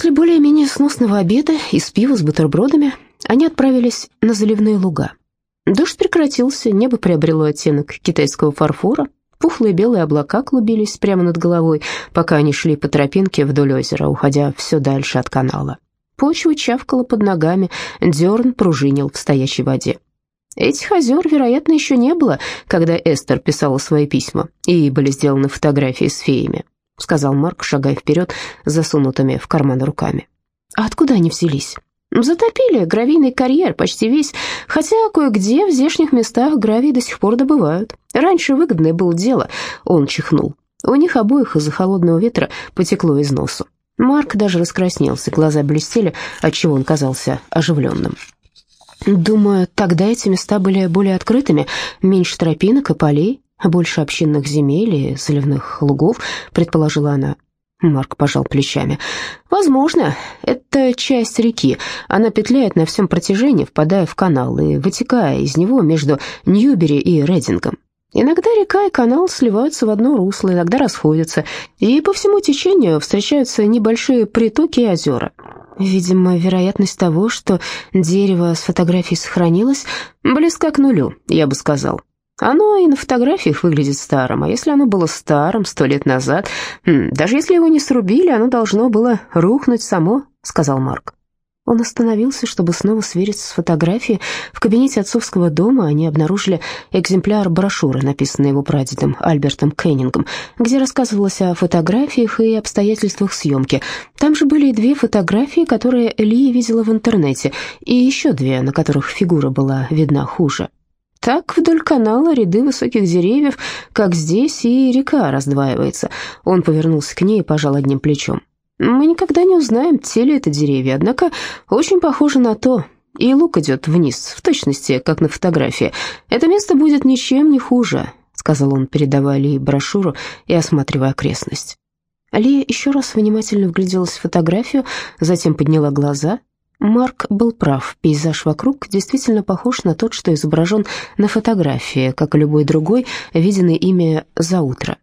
После более-менее сносного обеда из пива с бутербродами они отправились на заливные луга. Дождь прекратился, небо приобрело оттенок китайского фарфора, пухлые белые облака клубились прямо над головой, пока они шли по тропинке вдоль озера, уходя все дальше от канала. Почва чавкала под ногами, дерн пружинил в стоящей воде. Этих озер, вероятно, еще не было, когда Эстер писала свои письма, и были сделаны фотографии с феями, сказал Марк, шагая вперед, засунутыми в карман руками. А откуда они взялись? Затопили гравийный карьер почти весь, хотя кое-где в здешних местах гравий до сих пор добывают. Раньше выгодное было дело, он чихнул. У них обоих из-за холодного ветра потекло из носу. Марк даже раскраснелся, глаза блестели, отчего он казался оживленным. Думаю, тогда эти места были более открытыми, меньше тропинок и полей, больше общинных земель и заливных лугов, предположила она. Марк пожал плечами. «Возможно. Это часть реки. Она петляет на всем протяжении, впадая в канал и вытекая из него между Ньюбери и Редингом. Иногда река и канал сливаются в одно русло, иногда расходятся, и по всему течению встречаются небольшие притоки и озера. Видимо, вероятность того, что дерево с фотографией сохранилось, близка к нулю, я бы сказал. Оно и на фотографиях выглядит старым, а если оно было старым сто лет назад, даже если его не срубили, оно должно было рухнуть само, сказал Марк. Он остановился, чтобы снова свериться с фотографией. В кабинете отцовского дома они обнаружили экземпляр брошюры, написанной его прадедом Альбертом Кеннингом, где рассказывалось о фотографиях и обстоятельствах съемки. Там же были и две фотографии, которые Ли видела в интернете, и еще две, на которых фигура была видна хуже. Так вдоль канала ряды высоких деревьев, как здесь, и река раздваивается. Он повернулся к ней и пожал одним плечом. Мы никогда не узнаем, те ли это деревья, однако очень похоже на то. И лук идет вниз, в точности, как на фотографии. Это место будет ничем не хуже, сказал он, передавая Ли брошюру и осматривая окрестность. Ли еще раз внимательно вгляделась в фотографию, затем подняла глаза Марк был прав, пейзаж вокруг действительно похож на тот, что изображен на фотографии, как и любой другой, виденный ими за утро.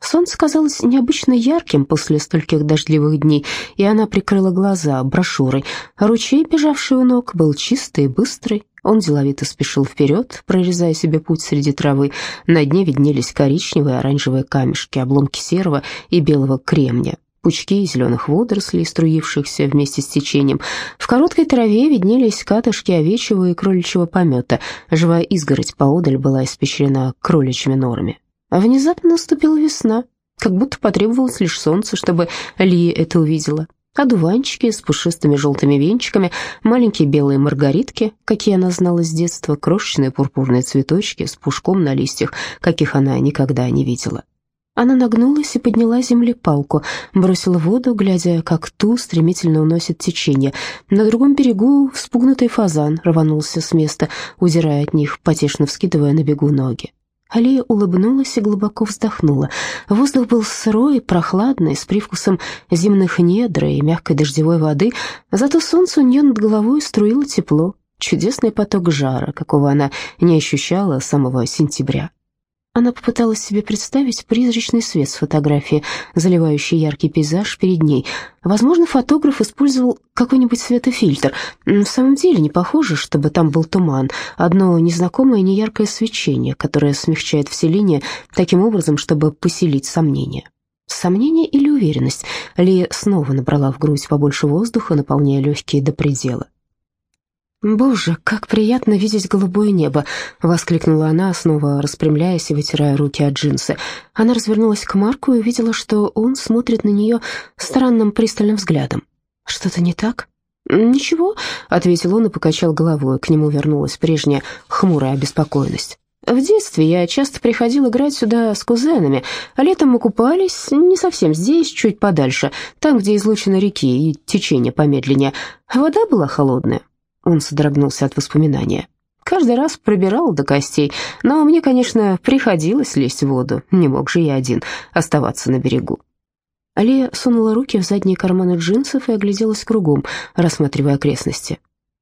Солнце казалось необычно ярким после стольких дождливых дней, и она прикрыла глаза брошюрой. Ручей, бежавший у ног, был чистый и быстрый. Он деловито спешил вперед, прорезая себе путь среди травы. На дне виднелись коричневые оранжевые камешки, обломки серого и белого кремня пучки зеленых водорослей, струившихся вместе с течением. В короткой траве виднелись катышки овечьего и кроличьего помета. Живая изгородь поодаль была испещрена кроличьими норами. А внезапно наступила весна, как будто потребовалось лишь солнце, чтобы Ли это увидела. Одуванчики с пушистыми желтыми венчиками, маленькие белые маргаритки, какие она знала с детства, крошечные пурпурные цветочки с пушком на листьях, каких она никогда не видела. Она нагнулась и подняла землепалку, бросила воду, глядя, как ту стремительно уносит течение. На другом берегу вспугнутый фазан рванулся с места, удирая от них, потешно вскидывая на бегу ноги. Алия улыбнулась и глубоко вздохнула. Воздух был сырой, прохладный, с привкусом зимних недр и мягкой дождевой воды, зато солнце у нее над головой струило тепло, чудесный поток жара, какого она не ощущала с самого сентября. Она попыталась себе представить призрачный свет с фотографии, заливающий яркий пейзаж перед ней. Возможно, фотограф использовал какой-нибудь светофильтр. В самом деле не похоже, чтобы там был туман. Одно незнакомое неяркое свечение, которое смягчает все линии таким образом, чтобы поселить сомнение. Сомнение или уверенность? Ли снова набрала в грудь побольше воздуха, наполняя легкие до предела. «Боже, как приятно видеть голубое небо!» — воскликнула она, снова распрямляясь и вытирая руки от джинсы. Она развернулась к Марку и увидела, что он смотрит на нее странным пристальным взглядом. «Что-то не так?» «Ничего», — ответил он и покачал головой. К нему вернулась прежняя хмурая обеспокоенность. В детстве я часто приходил играть сюда с кузенами, летом мы купались не совсем здесь, чуть подальше, там, где излучина реки и течение помедленнее. Вода была холодная, он содрогнулся от воспоминания. Каждый раз пробирал до костей, но мне, конечно, приходилось лезть в воду, не мог же я один оставаться на берегу. Алия сунула руки в задние карманы джинсов и огляделась кругом, рассматривая окрестности.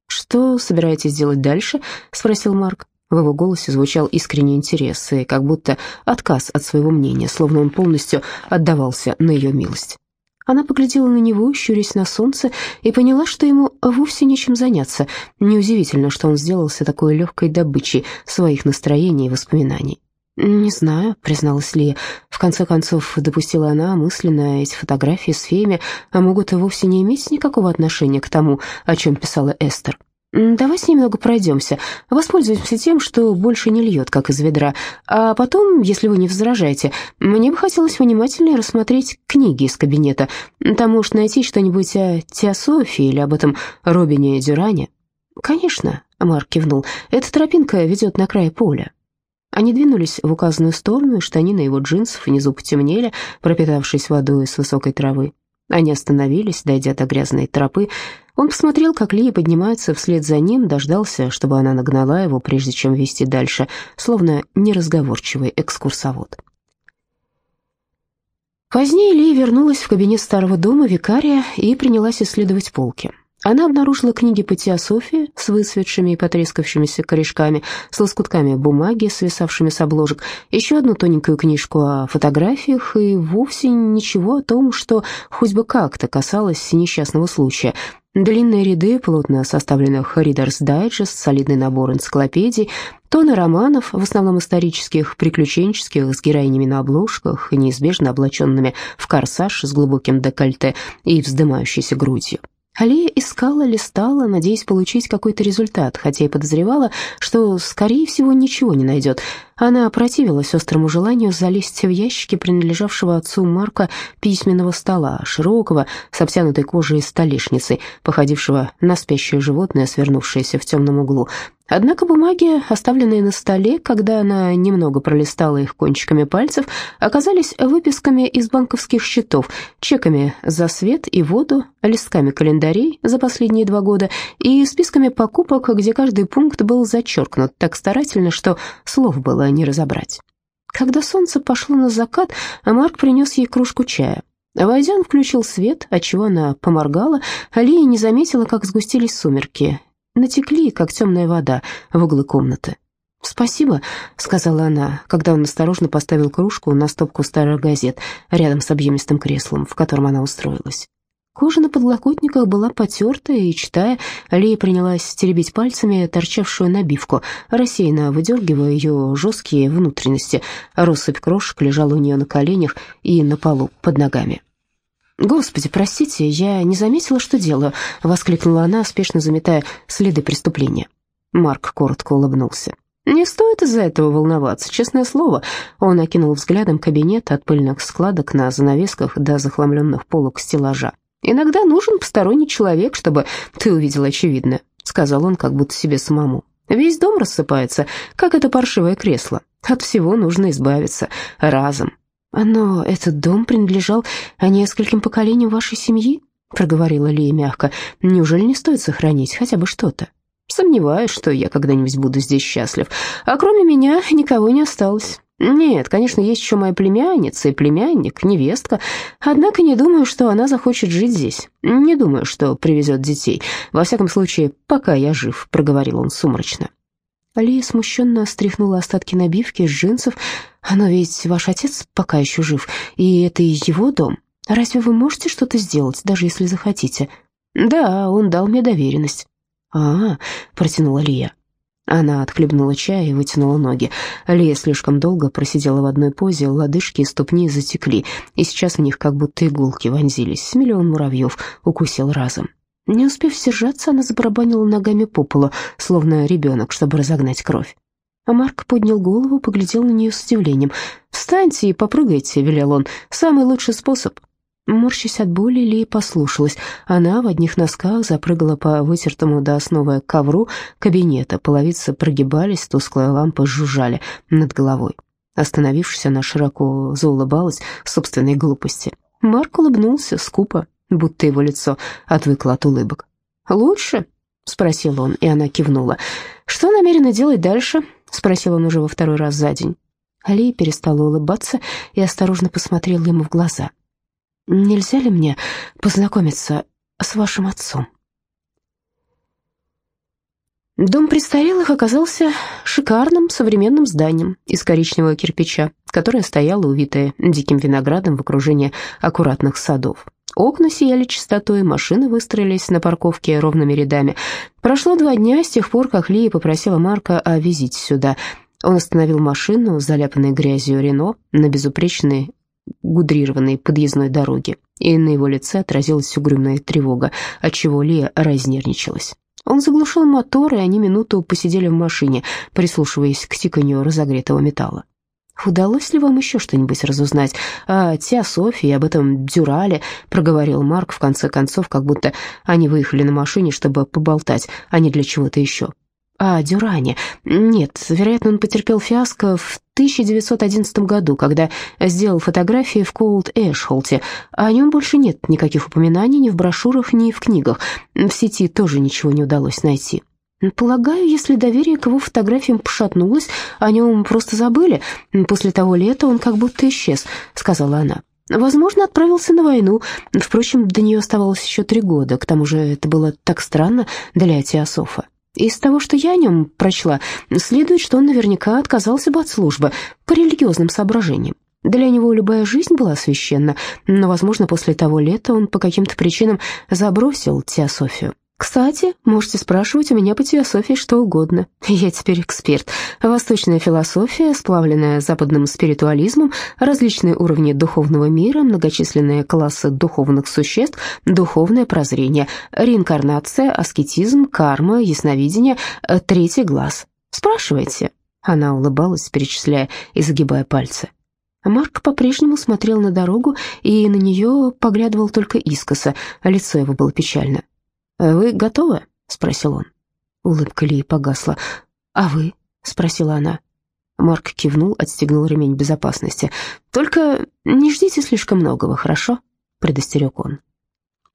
«Что собираетесь делать дальше?» — спросил Марк. В его голосе звучал искренний интерес и как будто отказ от своего мнения, словно он полностью отдавался на ее милость. Она поглядела на него, щурясь на солнце, и поняла, что ему вовсе нечем заняться. Неудивительно, что он сделался такой легкой добычей своих настроений и воспоминаний. «Не знаю», — призналась Лия. В конце концов, допустила она мысленно эти фотографии с феями, а могут и вовсе не иметь никакого отношения к тому, о чем писала Эстер. Давайте немного пройдемся, воспользуемся тем, что больше не льет, как из ведра. А потом, если вы не возражаете, мне бы хотелось внимательнее рассмотреть книги из кабинета. Там может найти что-нибудь о теософии или об этом Робине Дюране». «Конечно», — Марк кивнул, — «эта тропинка ведет на край поля». Они двинулись в указанную сторону, и штанины его джинсов внизу потемнели, пропитавшись водой с высокой травы. Они остановились, дойдя до грязной тропы. Он посмотрел, как Лия поднимается вслед за ним, дождался, чтобы она нагнала его, прежде чем вести дальше, словно неразговорчивый экскурсовод. Позднее Лия вернулась в кабинет старого дома викария и принялась исследовать полки. Она обнаружила книги по теософии с выцветшими и потрескавшимися корешками, с лоскутками бумаги, свисавшими с обложек, еще одну тоненькую книжку о фотографиях и вовсе ничего о том, что хоть бы как-то касалось несчастного случая. Длинные ряды плотно составленных Reader's Digest, солидный набор энциклопедий, тоны романов, в основном исторических, приключенческих, с героинями на обложках, неизбежно облаченными в корсаж с глубоким декольте и вздымающейся грудью. Алия искала, листала, надеясь получить какой-то результат, хотя и подозревала, что, скорее всего, ничего не найдет. Она противилась острому желанию залезть в ящики принадлежавшего отцу Марка письменного стола, широкого, с обтянутой кожей столешницей, походившего на спящее животное, свернувшееся в темном углу. Однако бумаги, оставленные на столе, когда она немного пролистала их кончиками пальцев, оказались выписками из банковских счетов, чеками за свет и воду, листками календарей за последние два года и списками покупок, где каждый пункт был зачеркнут так старательно, что слов было не разобрать. Когда солнце пошло на закат, Марк принес ей кружку чая. Войдя, он включил свет, отчего она поморгала, а Лия не заметила, как сгустились сумерки натекли, как темная вода, в углы комнаты. «Спасибо», — сказала она, когда он осторожно поставил кружку на стопку старых газет рядом с объемистым креслом, в котором она устроилась. Кожа на подлокотниках была потертая, и, читая, Лия принялась теребить пальцами торчавшую набивку, рассеянно выдергивая ее жесткие внутренности. Россыпь крошек лежала у нее на коленях и на полу под ногами. «Господи, простите, я не заметила, что делаю», — воскликнула она, спешно заметая следы преступления. Марк коротко улыбнулся. «Не стоит из-за этого волноваться, честное слово». Он окинул взглядом кабинет от пыльных складок на занавесках до захламленных полок стеллажа. «Иногда нужен посторонний человек, чтобы ты увидел очевидное», — сказал он как будто себе самому. «Весь дом рассыпается, как это паршивое кресло. От всего нужно избавиться разом». «Но этот дом принадлежал нескольким поколениям вашей семьи?» — проговорила Лия мягко. «Неужели не стоит сохранить хотя бы что-то?» «Сомневаюсь, что я когда-нибудь буду здесь счастлив. А кроме меня никого не осталось. Нет, конечно, есть еще моя племянница и племянник, невестка. Однако не думаю, что она захочет жить здесь. Не думаю, что привезет детей. Во всяком случае, пока я жив», — проговорил он сумрачно. Алия смущенно стряхнула остатки набивки с джинсов. «Но ведь ваш отец пока еще жив, и это и его дом. Разве вы можете что-то сделать, даже если захотите?» «Да, он дал мне доверенность». «А, -а — протянула Лия. Она отхлебнула чай и вытянула ноги. Лия слишком долго просидела в одной позе, лодыжки и ступни затекли, и сейчас в них как будто иголки вонзились. Миллион муравьев укусил разом. Не успев сдержаться, она забарабанила ногами по полу, словно ребенок, чтобы разогнать кровь. А Марк поднял голову, поглядел на нее с удивлением. «Встаньте и попрыгайте», — велел он, — «самый лучший способ». Морщась от боли, Ли послушалась. Она в одних носках запрыгала по вытертому до основы ковру кабинета. Половицы прогибались, тусклые лампы жужжали над головой. Остановившись, она широко заулыбалась собственной глупости. Марк улыбнулся скупо, будто его лицо отвыкло от улыбок. «Лучше?» — спросил он, и она кивнула. «Что намерена делать дальше?» — спросил он уже во второй раз за день. Алия перестала улыбаться и осторожно посмотрела ему в глаза. «Нельзя ли мне познакомиться с вашим отцом?» Дом престарелых оказался шикарным современным зданием из коричневого кирпича, которое стояло увитое диким виноградом в окружении аккуратных садов. Окна сияли чистотой, машины выстроились на парковке ровными рядами. Прошло два дня с тех пор, как Лия попросила Марка о визите сюда. Он остановил машину, заляпанной грязью Рено, на безупречной гудрированной подъездной дороге, и на его лице отразилась угрюмная тревога, отчего Лия разнервничалась. Он заглушил мотор, и они минуту посидели в машине, прислушиваясь к тиканью разогретого металла. «Удалось ли вам еще что-нибудь разузнать о Теософии, об этом Дюрале?» — проговорил Марк в конце концов, как будто они выехали на машине, чтобы поболтать, а не для чего-то еще. «А Дюране? Нет, вероятно, он потерпел фиаско в 1911 году, когда сделал фотографии в Коулд-Эшхолте. О нем больше нет никаких упоминаний ни в брошюрах, ни в книгах. В сети тоже ничего не удалось найти». Полагаю, если доверие к его фотографиям пошатнулось, о нем просто забыли. После того лета он как будто исчез, сказала она. Возможно, отправился на войну. Впрочем, до нее оставалось еще три года. К тому же это было так странно для Теософа. Из того, что я о нем прочла, следует, что он наверняка отказался бы от службы по религиозным соображениям. Для него любая жизнь была священна, но, возможно, после того лета он по каким-то причинам забросил теософию. Кстати, можете спрашивать у меня по теософии что угодно. Я теперь эксперт. Восточная философия, сплавленная западным спиритуализмом, различные уровни духовного мира, многочисленные классы духовных существ, духовное прозрение, реинкарнация, аскетизм, карма, ясновидение, э, третий глаз. Спрашивайте. Она улыбалась, перечисляя и загибая пальцы. Марк по-прежнему смотрел на дорогу и на нее поглядывал только искоса, лицо его было печально. «Вы готовы?» — спросил он. Улыбка Ли погасла. «А вы?» — спросила она. Марк кивнул, отстегнул ремень безопасности. «Только не ждите слишком многого, хорошо?» — предостерег он.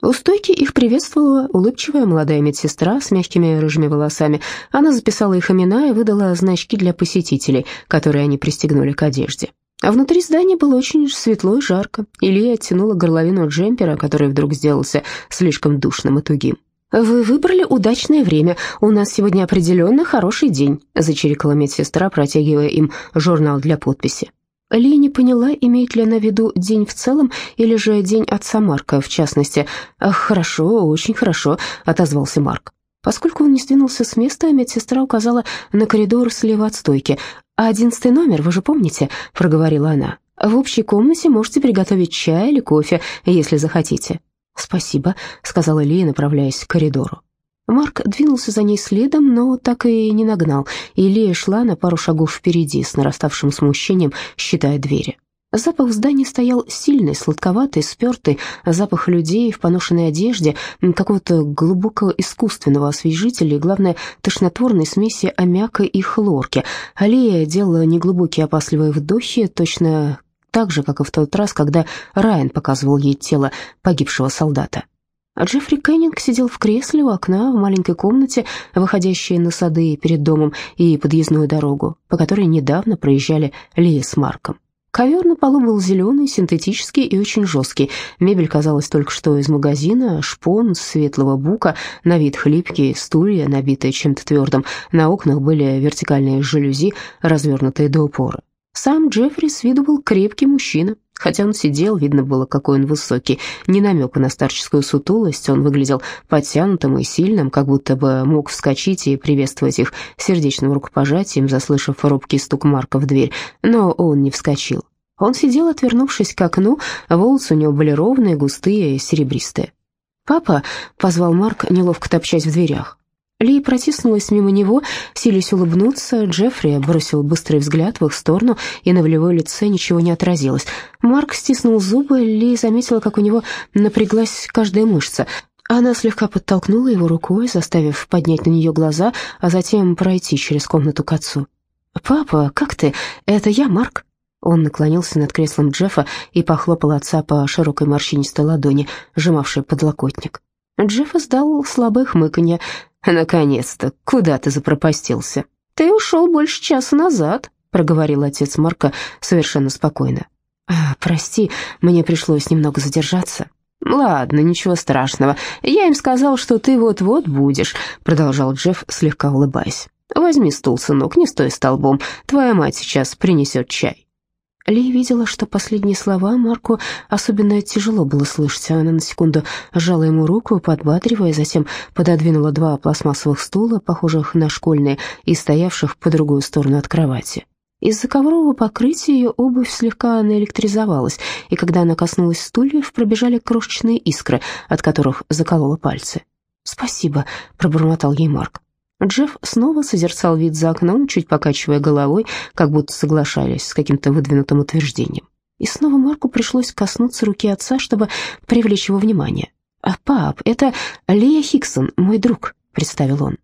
У стойки их приветствовала улыбчивая молодая медсестра с мягкими рыжими волосами. Она записала их имена и выдала значки для посетителей, которые они пристегнули к одежде. А внутри здания было очень светло и жарко. Илья оттянула горловину джемпера, который вдруг сделался слишком душным и тугим. «Вы выбрали удачное время. У нас сегодня определенно хороший день», — зачирикала медсестра, протягивая им журнал для подписи. Ли не поняла, имеет ли она в виду день в целом или же день отца Марка в частности. «Хорошо, очень хорошо», — отозвался Марк. Поскольку он не сдвинулся с места, медсестра указала на коридор слева от стойки. «Одиннадцатый номер, вы же помните?» — проговорила она. «В общей комнате можете приготовить чай или кофе, если захотите». «Спасибо», — сказала Лия, направляясь к коридору. Марк двинулся за ней следом, но так и не нагнал, и Лия шла на пару шагов впереди, с нараставшим смущением, считая двери. Запах в здании стоял сильный, сладковатый, спертый, запах людей в поношенной одежде, какого-то глубокого искусственного освежителя и, главное, тошнотворной смеси аммиака и хлорки. Алия делала неглубокие опасливые вдохи, точно так же, как и в тот раз, когда Райан показывал ей тело погибшего солдата. А Джеффри Кеннинг сидел в кресле у окна в маленькой комнате, выходящей на сады перед домом и подъездную дорогу, по которой недавно проезжали Лия с Марком. Ковер на полу был зеленый, синтетический и очень жесткий. Мебель казалась только что из магазина, шпон светлого бука, на вид хлипкий, стулья, набитые чем-то твердым. На окнах были вертикальные жалюзи, развернутые до упора. Сам Джеффри с виду был крепкий мужчина, хотя он сидел, видно было, какой он высокий. Ни намека на старческую сутулость, он выглядел подтянутым и сильным, как будто бы мог вскочить и приветствовать их сердечным рукопожатием, заслышав робкий стук Марка в дверь, но он не вскочил. Он сидел, отвернувшись к окну, волосы у него были ровные, густые серебристые. «Папа», — позвал Марк, неловко топчась в дверях. Ли протиснулась мимо него, силясь улыбнуться. Джеффри бросил быстрый взгляд в их сторону, и на волевой лице ничего не отразилось. Марк стиснул зубы, Ли заметила, как у него напряглась каждая мышца. Она слегка подтолкнула его рукой, заставив поднять на нее глаза, а затем пройти через комнату к отцу. «Папа, как ты? Это я, Марк». Он наклонился над креслом Джеффа и похлопал отца по широкой морщинистой ладони, сжимавшей подлокотник. Джефф издал слабое хмыканье. «Наконец-то! Куда ты запропастился?» «Ты ушел больше часа назад», — проговорил отец Марка совершенно спокойно. «А, «Прости, мне пришлось немного задержаться». «Ладно, ничего страшного. Я им сказал, что ты вот-вот будешь», — продолжал Джефф, слегка улыбаясь. «Возьми стул, сынок, не стой столбом. Твоя мать сейчас принесет чай». Ли видела, что последние слова Марку особенно тяжело было слышать. Она на секунду сжала ему руку, подбадривая, затем пододвинула два пластмассовых стула, похожих на школьные, и стоявших по другую сторону от кровати. Из-за коврового покрытия ее обувь слегка наэлектризовалась, и когда она коснулась стульев, пробежали крошечные искры, от которых заколола пальцы. «Спасибо», — пробормотал ей Марк. Джефф снова созерцал вид за окном, чуть покачивая головой, как будто соглашаясь с каким-то выдвинутым утверждением. И снова Марку пришлось коснуться руки отца, чтобы привлечь его внимание. «А, «Пап, это Лия Хиксон, мой друг», — представил он.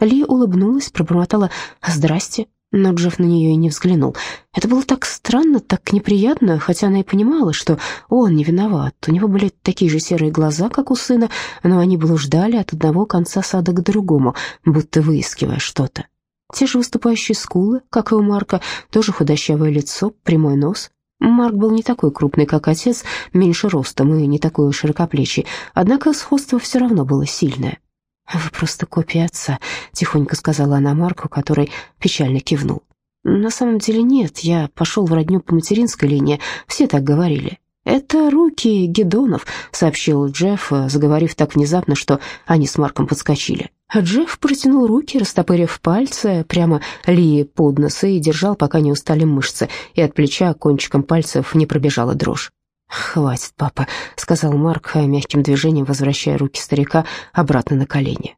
Ли улыбнулась, пробормотала «Здрасте», но Джефф на нее и не взглянул. Это было так странно, так неприятно, хотя она и понимала, что он не виноват. У него были такие же серые глаза, как у сына, но они блуждали от одного конца сада к другому, будто выискивая что-то. Те же выступающие скулы, как и у Марка, тоже худощавое лицо, прямой нос. Марк был не такой крупный, как отец, меньше ростом и не такой широкоплечий, однако сходство все равно было сильное. «Вы просто копия отца», — тихонько сказала она Марку, который печально кивнул. «На самом деле нет, я пошел в родню по материнской линии, все так говорили». «Это руки Гедонов», — сообщил Джефф, заговорив так внезапно, что они с Марком подскочили. Джефф протянул руки, растопырив пальцы прямо Ли под нос и держал, пока не устали мышцы, и от плеча кончиком пальцев не пробежала дрожь. «Хватит, папа», — сказал Марк, мягким движением возвращая руки старика обратно на колени.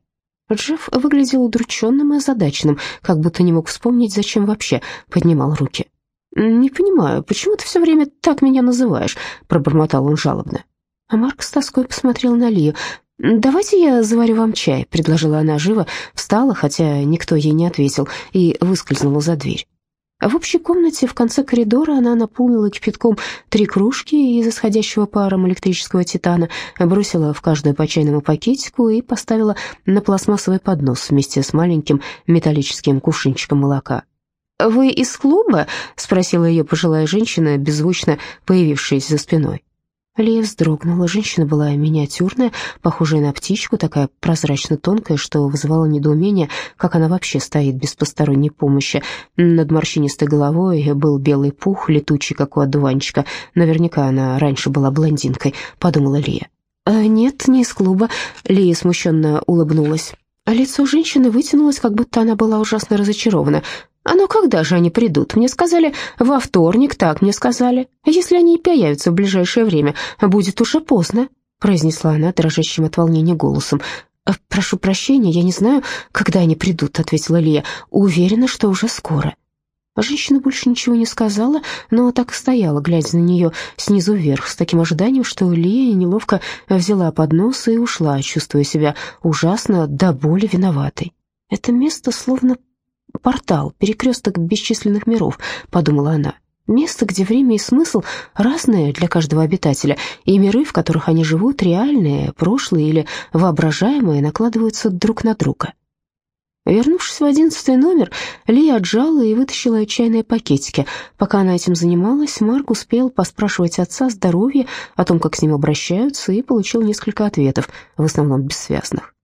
Джефф выглядел удрученным и озадаченным, как будто не мог вспомнить, зачем вообще поднимал руки. «Не понимаю, почему ты все время так меня называешь?» — пробормотал он жалобно. А Марк с тоской посмотрел на Лию. «Давайте я заварю вам чай», — предложила она живо, встала, хотя никто ей не ответил, и выскользнула за дверь. В общей комнате в конце коридора она наполнила кипятком три кружки из исходящего паром электрического титана, бросила в каждую по чайному пакетику и поставила на пластмассовый поднос вместе с маленьким металлическим кувшинчиком молока. «Вы из клуба?» — спросила ее пожилая женщина, беззвучно появившаяся за спиной. Лия вздрогнула. Женщина была миниатюрная, похожая на птичку, такая прозрачно-тонкая, что вызывало недоумение, как она вообще стоит без посторонней помощи. Над морщинистой головой был белый пух, летучий, как у одуванчика. Наверняка она раньше была блондинкой, подумала Лия. «А «Нет, не из клуба», — Лия смущенно улыбнулась. А лицо женщины вытянулось, как будто она была ужасно разочарована. «А ну когда же они придут? Мне сказали, во вторник, так мне сказали. Если они и появятся в ближайшее время, будет уже поздно», произнесла она дрожащим от волнения голосом. «Э, «Прошу прощения, я не знаю, когда они придут», — ответила Лия. «Уверена, что уже скоро». Женщина больше ничего не сказала, но так и стояла, глядя на нее снизу вверх, с таким ожиданием, что Лия неловко взяла поднос и ушла, чувствуя себя ужасно до боли виноватой. Это место словно портал, перекресток бесчисленных миров, подумала она. Место, где время и смысл разные для каждого обитателя, и миры, в которых они живут, реальные, прошлые или воображаемые, накладываются друг на друга. Вернувшись в одиннадцатый номер, Лия отжала и вытащила чайные пакетики. Пока она этим занималась, Марк успел поспрашивать отца о здоровье, о том, как с ним обращаются, и получил несколько ответов, в основном бессвязных.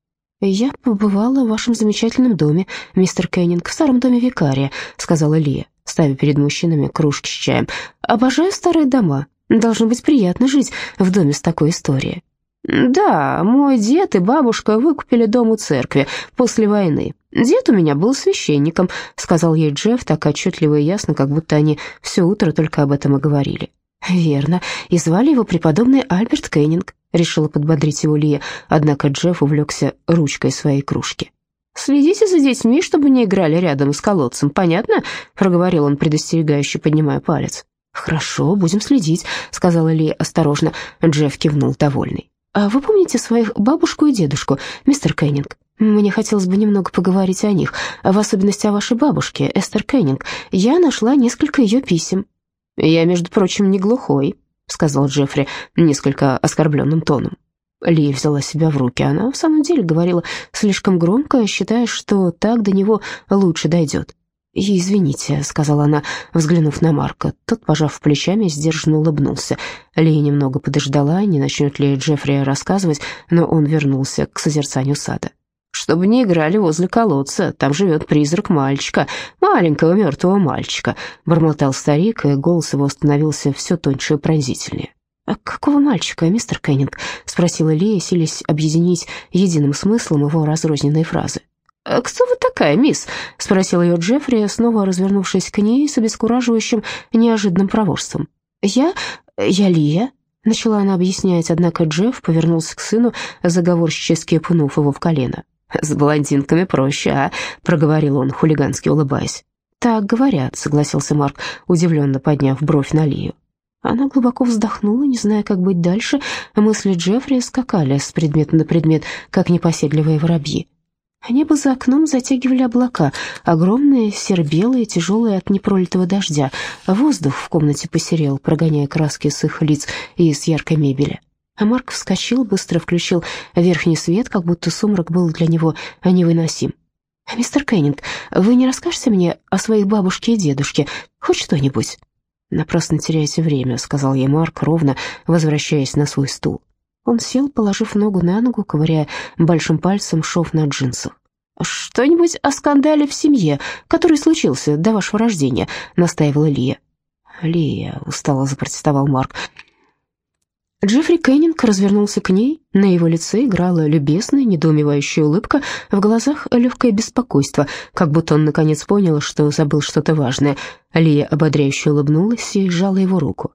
«Я побывала в вашем замечательном доме, мистер Кеннинг, в старом доме викария», — сказала Лия, ставя перед мужчинами кружки с чаем. «Обожаю старые дома. Должно быть приятно жить в доме с такой историей». «Да, мой дед и бабушка выкупили дом у церкви после войны. Дед у меня был священником», — сказал ей Джефф так отчетливо и ясно, как будто они все утро только об этом и говорили. «Верно, и звали его преподобный Альберт Кеннинг решила подбодрить его Лия, однако Джефф увлекся ручкой своей кружки. «Следите за детьми, чтобы не играли рядом с колодцем, понятно?» — проговорил он предостерегающе, поднимая палец. «Хорошо, будем следить», — сказала Лия осторожно. Джефф кивнул, довольный. «А вы помните своих бабушку и дедушку, мистер Кеннинг? Мне хотелось бы немного поговорить о них, в особенности о вашей бабушке, Эстер Кеннинг. Я нашла несколько ее писем». «Я, между прочим, не глухой», сказал Джеффри несколько оскорбленным тоном. Ли взяла себя в руки. Она в самом деле говорила слишком громко, считая, что так до него лучше дойдет. «Извините», — сказала она, взглянув на Марка. Тот, пожав плечами, сдержанно улыбнулся. Ли немного подождала, не начнет ли Джеффри рассказывать, но он вернулся к созерцанию сада. Чтобы не играли возле колодца. Там живет призрак мальчика, маленького мертвого мальчика», — бормотал старик, и голос его становился все тоньше и пронзительнее. «А какого мальчика, мистер Кеннинг?» — спросила Лия, силясь объединить единым смыслом его разрозненные фразы. «А «Кто вы такая, мисс?» — спросил ее Джеффри, снова развернувшись к ней с обескураживающим неожиданным проворством. «Я... я Лия», — начала она объяснять, однако Джефф повернулся к сыну, заговорщически пнув его в колено. «С блондинками проще, а?» — проговорил он, хулигански улыбаясь. «Так говорят», — согласился Марк, удивленно подняв бровь на Лию. Она глубоко вздохнула, не зная, как быть дальше. Мысли Джеффри скакали с предмета на предмет, как непоседливые воробьи. Небо за окном затягивали облака, огромные, серо-белые, тяжелые от непролитого дождя. Воздух в комнате посерел, прогоняя краски с их лиц и с яркой мебели. А Марк вскочил, быстро включил верхний свет, как будто сумрак был для него невыносим. «Мистер Кеннинг, вы не расскажете мне о своих бабушке и дедушке? Хоть что-нибудь?» «Напрасно теряете время», — сказал ей Марк, ровно возвращаясь на свой стул. Он сел, положив ногу на ногу, ковыряя большим пальцем шов на джинсах. «Что-нибудь о скандале в семье, который случился до вашего рождения», — настаивала Лия. «Лия», — устало запротестовал Марк, — Джеффри Кеннинг развернулся к ней, на его лице играла любезная, недоумевающая улыбка, в глазах легкое беспокойство, как будто он наконец понял, что забыл что-то важное. Лия ободряюще улыбнулась и сжала его руку.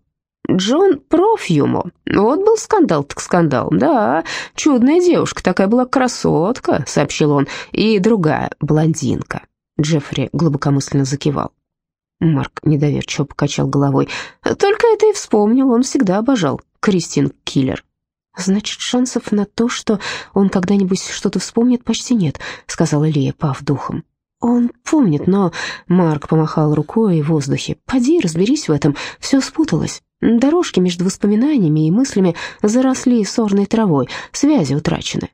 Джон Профьюмо. Вот был скандал так скандал. Да, чудная девушка, такая была красотка, сообщил он, и другая блондинка. Джеффри глубокомысленно закивал. Марк недоверчиво покачал головой. Только это и вспомнил, он всегда обожал Кристин Киллер. «Значит, шансов на то, что он когда-нибудь что-то вспомнит, почти нет», — сказала Лия, пав духом. «Он помнит, но...» — Марк помахал рукой в воздухе. «Поди, разберись в этом, все спуталось. Дорожки между воспоминаниями и мыслями заросли сорной травой, связи утрачены.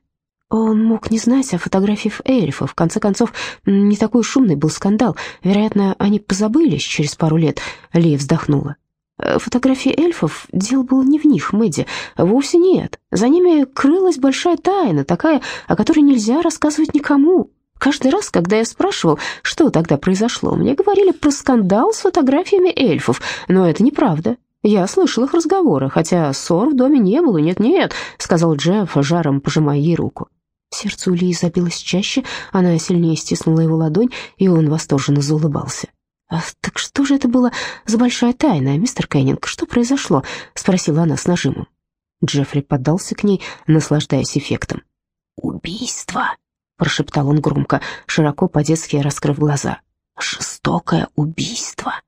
Он мог не знать о фотографиях эльфов. В конце концов, не такой шумный был скандал. Вероятно, они позабылись через пару лет. Лия вздохнула. Э, фотографии эльфов, дело было не в них, Мэдди, вовсе нет. За ними крылась большая тайна, такая, о которой нельзя рассказывать никому. Каждый раз, когда я спрашивал, что тогда произошло, мне говорили про скандал с фотографиями эльфов, но это неправда. Я слышал их разговоры, хотя ссор в доме не было, нет-нет, сказал Джефф, жаром пожимая ей руку. Сердце у Лии забилось чаще, она сильнее стиснула его ладонь, и он восторженно заулыбался. «А «Так что же это было за большая тайна, мистер Кеннинг? Что произошло?» — спросила она с нажимом. Джеффри поддался к ней, наслаждаясь эффектом. «Убийство!» — прошептал он громко, широко по-детски раскрыв глаза. «Жестокое убийство!»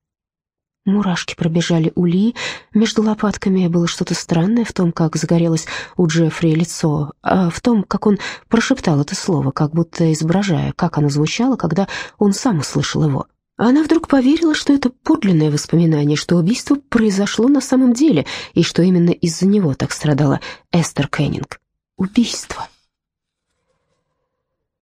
Мурашки пробежали у Ли, между лопатками было что-то странное в том, как загорелось у Джеффри лицо, а в том, как он прошептал это слово, как будто изображая, как оно звучало, когда он сам услышал его. Она вдруг поверила, что это подлинное воспоминание, что убийство произошло на самом деле, и что именно из-за него так страдала Эстер Кеннинг. Убийство.